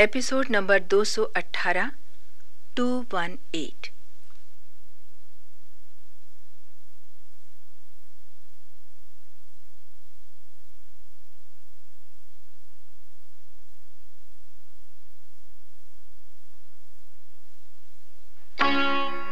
Episode number 218 218 one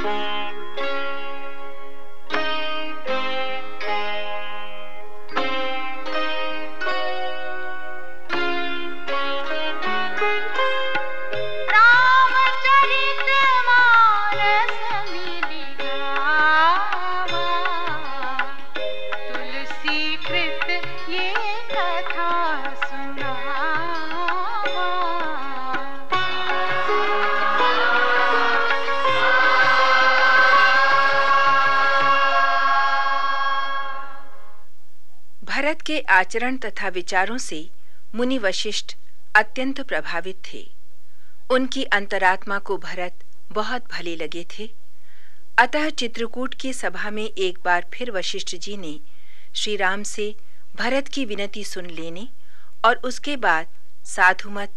के आचरण तथा विचारों से मुनि वशिष्ठ अत्यंत प्रभावित थे। उनकी अंतरात्मा को भरत बहुत भले लगे थे। अतः चित्रकूट की सभा में एक बार फिर वशिष्ठ जी ने श्री राम से भरत की विनती सुन लेने और उसके बाद साधुमत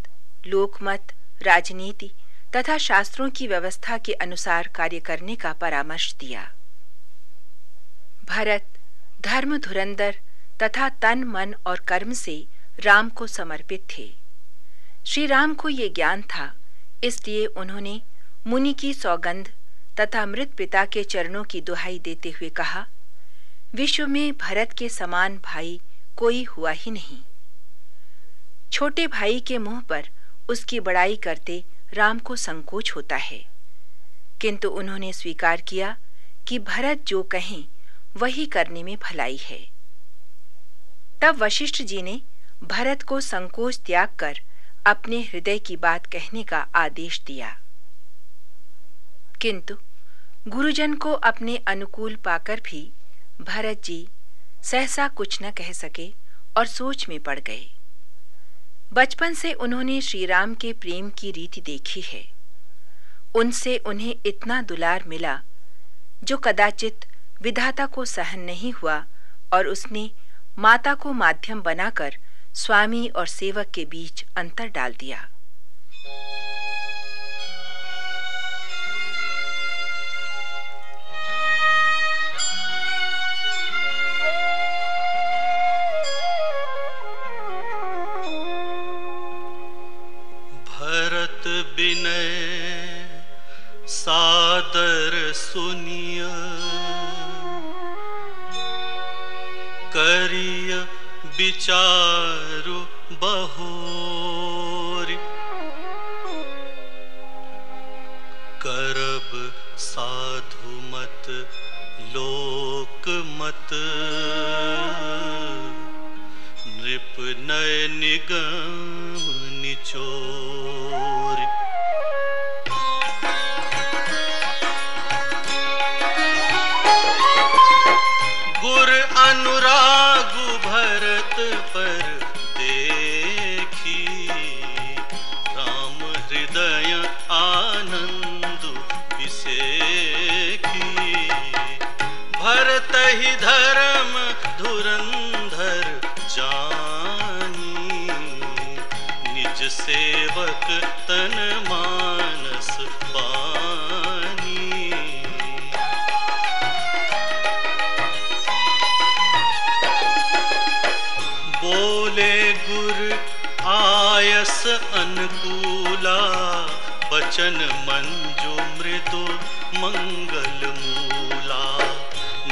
लोकमत राजनीति तथा शास्त्रों की व्यवस्था के अनुसार कार्य करने का परामर्श दिया। भरत धर्म धुरंधर तथा तन, मन और कर्म से राम को समर्पित थे। श्री राम को ये ज्ञान था, इसलिए उन्होंने मुनि की सौगंध तथा मृत पिता के चरणों की दुहाई देते हुए कहा, विश्व में भरत के समान भाई कोई हुआ ही नहीं। छोटे भाई के मुँह पर उसकी बड़ाई करते राम को संकोच होता है। किंतु उन्होंने स्वीकार किया कि भरत जो कहें, वही करने में भलाई है। तब वशिष्ठ जी ने भरत को संकोच त्याग कर अपने हृदय की बात कहने का आदेश दिया। किंतु गुरुजन को अपने अनुकूल पाकर भी भरत जी सहसा कुछ न कह सके और सोच में पड़ गए। बचपन से उन्होंने श्री राम के प्रेम की रीति देखी है। उनसे उन्हें इतना दुलार मिला, जो कदाचित विधाता को सहन नहीं हुआ और उसने माता को माध्यम बनाकर स्वामी और सेवक के बीच अंतर डाल दिया। विचारु बहोरि। करब साधु मत लोक मत। नृप नय निगम निचोरी भरत ही धर्म धुरंधर जानी निज सेवक तन मानस बानी बोले गुर आयस अनुकूला, बचन मंजो मृदु मंगल मूला।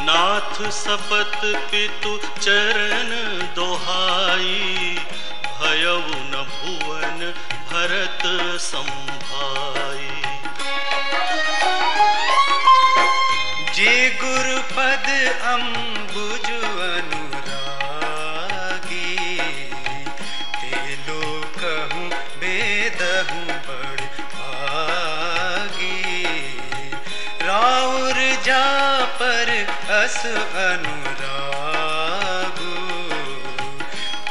नाथ सपत पितु चरण दोहाई भयउ न भुवन भरत संभाई। जे गुरु पद अम्बुज अनुरागी, ते लोकहूँ बेदहूँ बड़ भागी। राउर जा पर अस अनुरागु।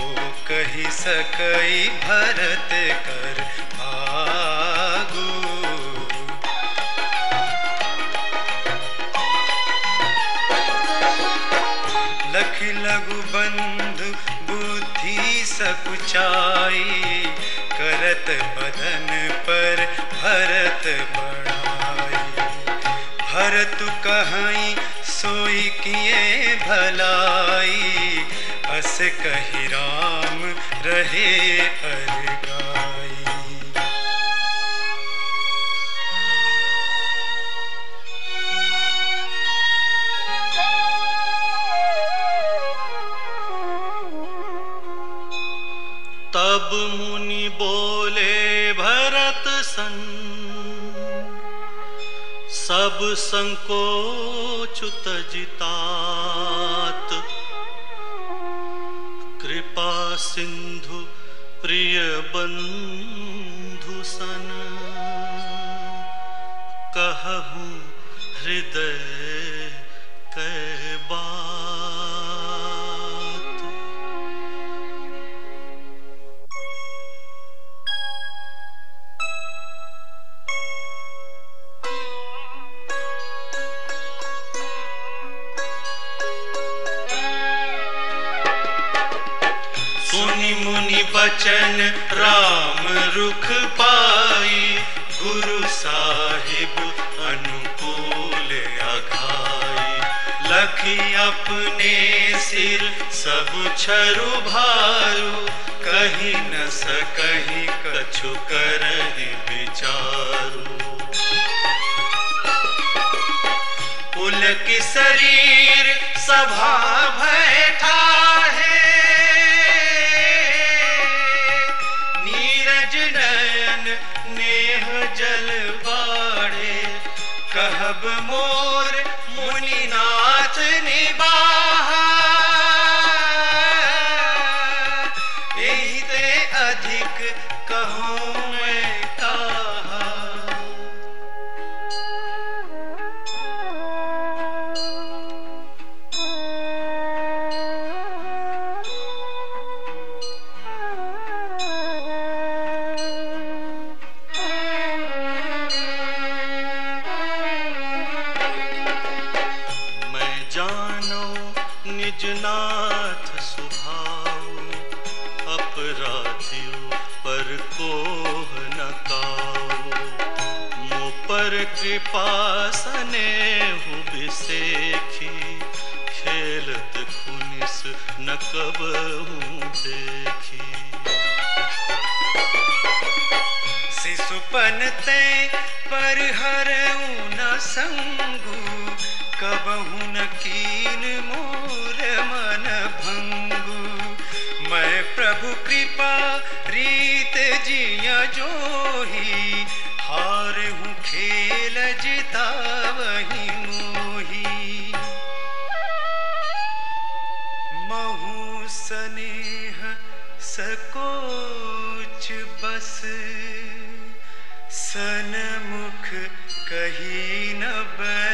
ओ कही सकई भरत कर भागु। लख लघु बंधु बुद्धि सकुचाई। करत बदन पर भरत बढ़ाई भरत कहीं सोई किए भलाई। अस कही राम रहे गाई सब संकोचुत जितात कृपा सिंधु प्रिय बंधु सन कहूँ हृदय बचन राम रुख पाई। गुरु साहिब अनुकूल अघाई लखी अपने सिर सब छरु भारू। कहीं न सकहीं कछु करहि विचारू। पुल की शरीर सभा बैठा है पर कृपा सने हूँ बिसेखी खेलत खुनिस न कब हूँ देखी। शिशुपन ते पर हर न संगु कबहु न कीन मोर मन भंगु। मैं प्रभु कृपा, रीत जिया जोही सकोच बस। सनमुख कही न बैन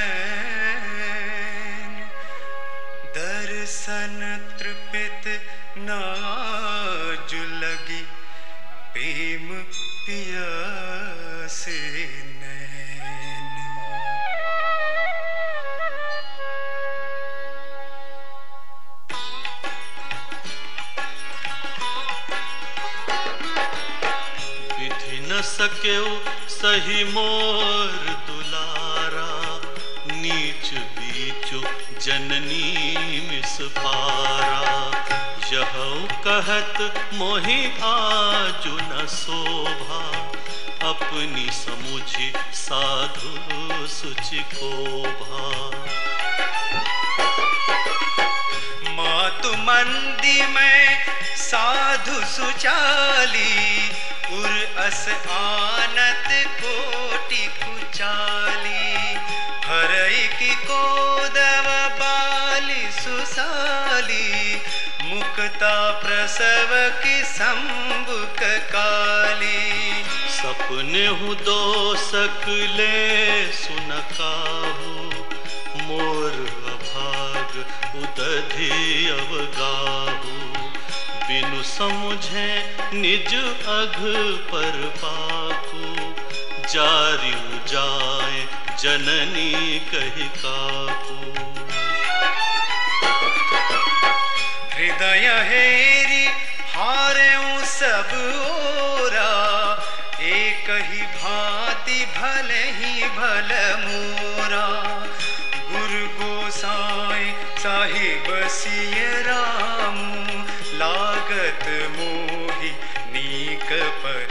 न सक्यो सही मोर दुलारा, नीच बीचु जननी मिस पारा। यह कहत, मोहि आजु न शोभा, अपनी समुझी साधु सुचि को भा मातु मंदी में साधु सुचाली अस आनत कोटि कुचाली हरई की कोदव बाली सुसाली, मुक्ता प्रसव की संबुक काली। सपने हूँ दो सकले सुनकाहू मोर अभाग उदधि अवगाहू बिनु समुझे निज अघ पर पाकू। जारी जाए जननी कही काकू। हृदय हेरी हारे सब ओरा। एक ही भांति भले ही भल मोरा। लागत मोहि नीक परिणाम